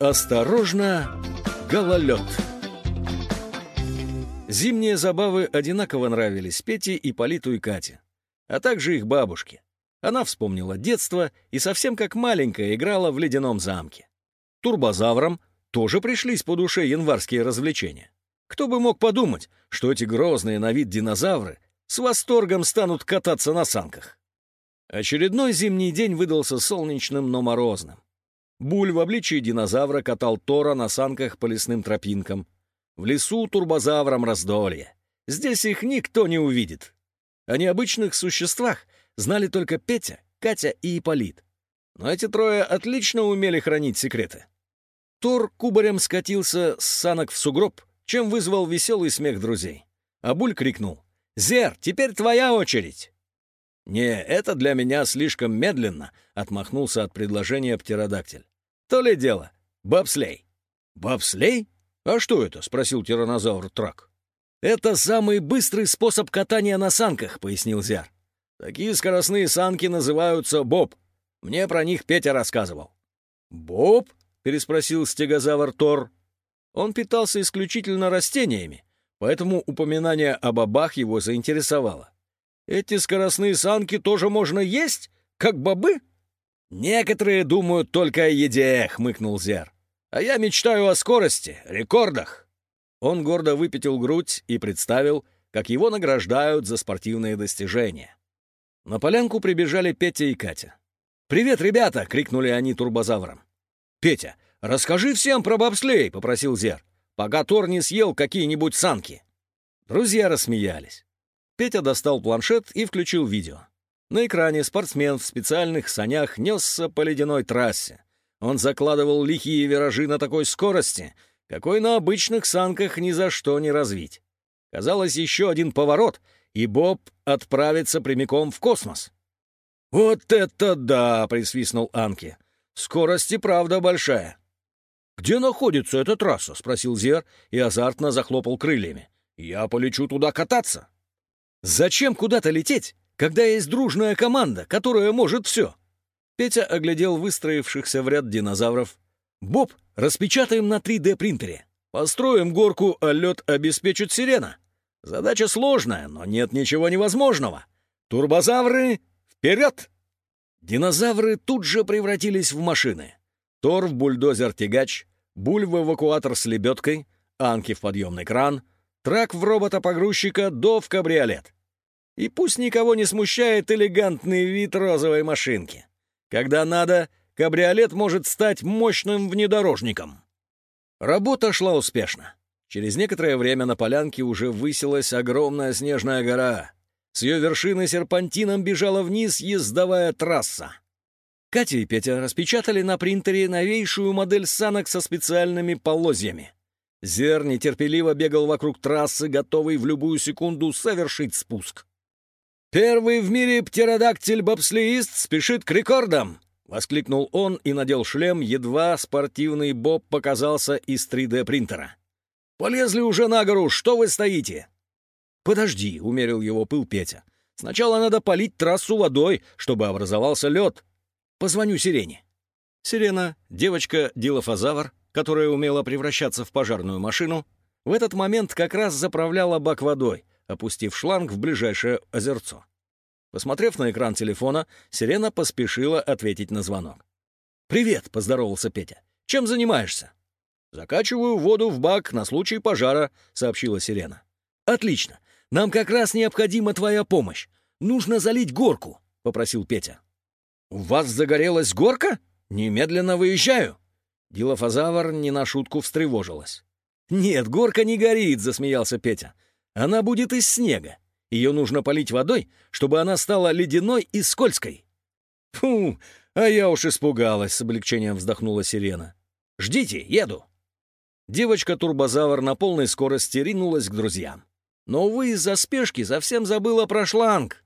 Осторожно, гололед. Зимние забавы одинаково нравились Пете, и Политу и Кате, а также их бабушке. Она вспомнила детство и совсем как маленькая играла в ледяном замке. Турбозаврам тоже пришлись по душе январские развлечения. Кто бы мог подумать, что эти грозные на вид динозавры с восторгом станут кататься на санках. Очередной зимний день выдался солнечным, но морозным. Буль в обличии динозавра катал Тора на санках по лесным тропинкам. В лесу турбозаврам раздолье. Здесь их никто не увидит. О необычных существах знали только Петя, Катя и Ипполит. Но эти трое отлично умели хранить секреты. Тор кубарем скатился с санок в сугроб, чем вызвал веселый смех друзей. А Буль крикнул «Зер, теперь твоя очередь!» «Не, это для меня слишком медленно», — отмахнулся от предложения птеродактиль. То ли дело. Бобслей. Бобслей? А что это? Спросил тиранозавр Трак. Это самый быстрый способ катания на санках, пояснил Зяр. Такие скоростные санки называются боб. Мне про них Петя рассказывал. Боб? переспросил стегозавр Тор. Он питался исключительно растениями, поэтому упоминание о бобах его заинтересовало. Эти скоростные санки тоже можно есть, как бобы? «Некоторые думают только о еде», — хмыкнул Зер. «А я мечтаю о скорости, рекордах». Он гордо выпятил грудь и представил, как его награждают за спортивные достижения. На полянку прибежали Петя и Катя. «Привет, ребята!» — крикнули они турбозаврам. «Петя, расскажи всем про бобслей!» — попросил Зер, пока Тор не съел какие-нибудь санки. Друзья рассмеялись. Петя достал планшет и включил видео. На экране спортсмен в специальных санях несся по ледяной трассе. Он закладывал лихие виражи на такой скорости, какой на обычных санках ни за что не развить. Казалось, еще один поворот, и Боб отправится прямиком в космос. «Вот это да!» — присвистнул Анки. «Скорость и правда большая». «Где находится эта трасса?» — спросил Зер и азартно захлопал крыльями. «Я полечу туда кататься». «Зачем куда-то лететь, когда есть дружная команда, которая может все. Петя оглядел выстроившихся в ряд динозавров. «Боб, распечатаем на 3D-принтере. Построим горку, а лед обеспечит сирена. Задача сложная, но нет ничего невозможного. Турбозавры, вперед!» Динозавры тут же превратились в машины. Тор в бульдозер-тягач, Буль в эвакуатор с лебедкой, Анки в подъемный кран, Трак в робота-погрузчика, До в кабриолет. И пусть никого не смущает элегантный вид розовой машинки. Когда надо, кабриолет может стать мощным внедорожником. Работа шла успешно. Через некоторое время на полянке уже высилась огромная снежная гора. С ее вершины серпантином бежала вниз ездовая трасса. Катя и Петя распечатали на принтере новейшую модель санок со специальными полозьями. Зер нетерпеливо бегал вокруг трассы, готовый в любую секунду совершить спуск. «Первый в мире птеродактиль-бобслеист спешит к рекордам!» — воскликнул он и надел шлем, едва спортивный боб показался из 3D-принтера. «Полезли уже на гору, что вы стоите?» «Подожди», — умерил его пыл Петя. «Сначала надо полить трассу водой, чтобы образовался лед. Позвоню Сирене». Сирена, девочка-дилофазавр, которая умела превращаться в пожарную машину, в этот момент как раз заправляла бак водой, опустив шланг в ближайшее озерцо. Посмотрев на экран телефона, Сирена поспешила ответить на звонок. «Привет», — поздоровался Петя. «Чем занимаешься?» «Закачиваю воду в бак на случай пожара», — сообщила Сирена. «Отлично. Нам как раз необходима твоя помощь. Нужно залить горку», — попросил Петя. «У вас загорелась горка? Немедленно выезжаю». Дилофазавр не на шутку встревожилась. «Нет, горка не горит», — засмеялся Петя. Она будет из снега. Ее нужно полить водой, чтобы она стала ледяной и скользкой. Фу, а я уж испугалась, с облегчением вздохнула сирена. Ждите, еду. Девочка-турбозавр на полной скорости ринулась к друзьям. Но, увы, из-за спешки совсем забыла про шланг.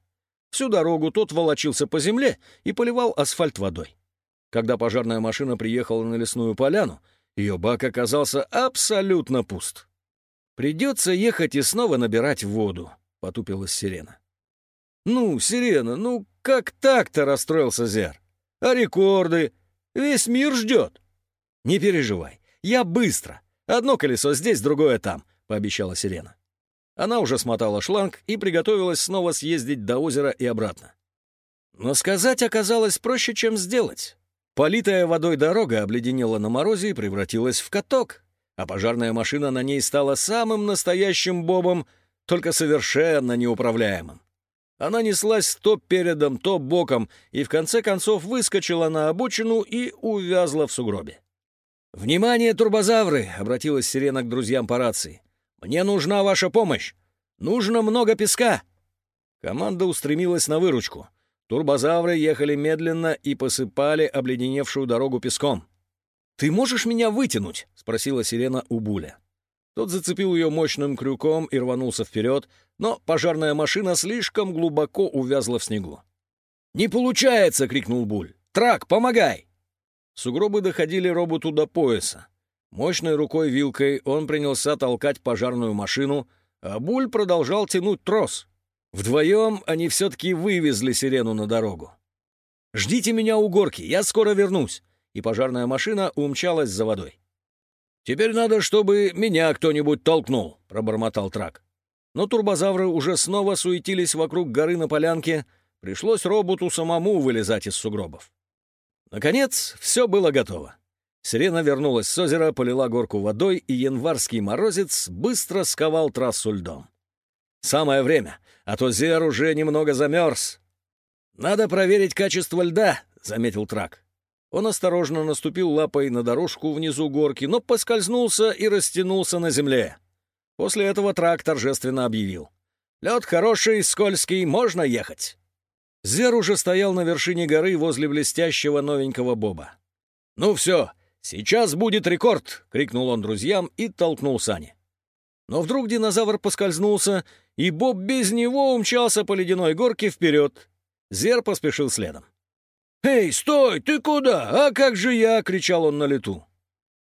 Всю дорогу тот волочился по земле и поливал асфальт водой. Когда пожарная машина приехала на лесную поляну, ее бак оказался абсолютно пуст. «Придется ехать и снова набирать воду», — потупилась Сирена. «Ну, Сирена, ну как так-то?» — расстроился Зер. «А рекорды? Весь мир ждет». «Не переживай, я быстро. Одно колесо здесь, другое там», — пообещала Сирена. Она уже смотала шланг и приготовилась снова съездить до озера и обратно. Но сказать оказалось проще, чем сделать. Политая водой дорога обледенела на морозе и превратилась в каток, а пожарная машина на ней стала самым настоящим бобом, только совершенно неуправляемым. Она неслась то передом, то боком, и в конце концов выскочила на обочину и увязла в сугробе. «Внимание, турбозавры!» — обратилась сирена к друзьям по рации. «Мне нужна ваша помощь! Нужно много песка!» Команда устремилась на выручку. Турбозавры ехали медленно и посыпали обледеневшую дорогу песком. «Ты можешь меня вытянуть?» — спросила сирена у Буля. Тот зацепил ее мощным крюком и рванулся вперед, но пожарная машина слишком глубоко увязла в снегу. «Не получается!» — крикнул Буль. «Трак, помогай!» Сугробы доходили роботу до пояса. Мощной рукой-вилкой он принялся толкать пожарную машину, а Буль продолжал тянуть трос. Вдвоем они все-таки вывезли сирену на дорогу. «Ждите меня у горки, я скоро вернусь!» И пожарная машина умчалась за водой. «Теперь надо, чтобы меня кто-нибудь толкнул», — пробормотал Трак. Но турбозавры уже снова суетились вокруг горы на полянке, пришлось роботу самому вылезать из сугробов. Наконец, все было готово. Сирена вернулась с озера, полила горку водой, и январский морозец быстро сковал трассу льдом. Самое время, а то Зер уже немного замерз. «Надо проверить качество льда», — заметил Трак. Он осторожно наступил лапой на дорожку внизу горки, но поскользнулся и растянулся на земле. После этого Трак торжественно объявил. «Лед хороший, скользкий, можно ехать». Зер уже стоял на вершине горы возле блестящего новенького боба. «Ну все, сейчас будет рекорд!» — крикнул он друзьям и толкнул сани. Но вдруг динозавр поскользнулся, и Боб без него умчался по ледяной горке вперед. Зер поспешил следом. «Эй, стой! Ты куда? А как же я?» — кричал он на лету.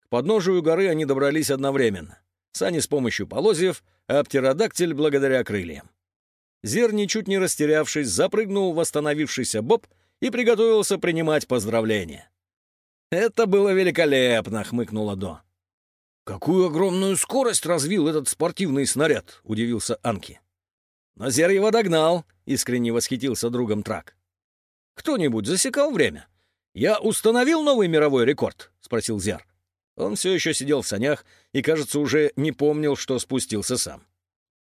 К подножию горы они добрались одновременно. Сани с помощью полозьев, а птеродактиль благодаря крыльям. Зер, ничуть не растерявшись, запрыгнул в восстановившийся Боб и приготовился принимать поздравления. «Это было великолепно!» — хмыкнула До. «Какую огромную скорость развил этот спортивный снаряд!» — удивился Анки. «Но Зер его догнал!» — искренне восхитился другом Трак. «Кто-нибудь засекал время? Я установил новый мировой рекорд?» — спросил Зер. Он все еще сидел в санях и, кажется, уже не помнил, что спустился сам.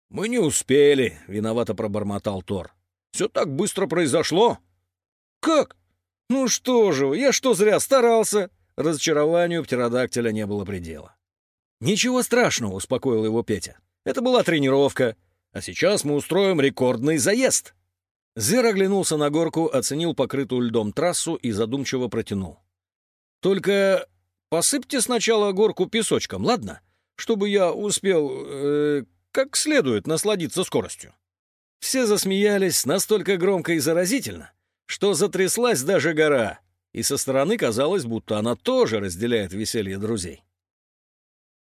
«Мы не успели», — виновато пробормотал Тор. «Все так быстро произошло». «Как? Ну что же я что зря старался?» Разочарованию птеродактиля не было предела. «Ничего страшного», — успокоил его Петя. «Это была тренировка. А сейчас мы устроим рекордный заезд». Зер оглянулся на горку, оценил покрытую льдом трассу и задумчиво протянул. «Только посыпьте сначала горку песочком, ладно? Чтобы я успел э, как следует насладиться скоростью». Все засмеялись настолько громко и заразительно, что затряслась даже гора, и со стороны казалось, будто она тоже разделяет веселье друзей.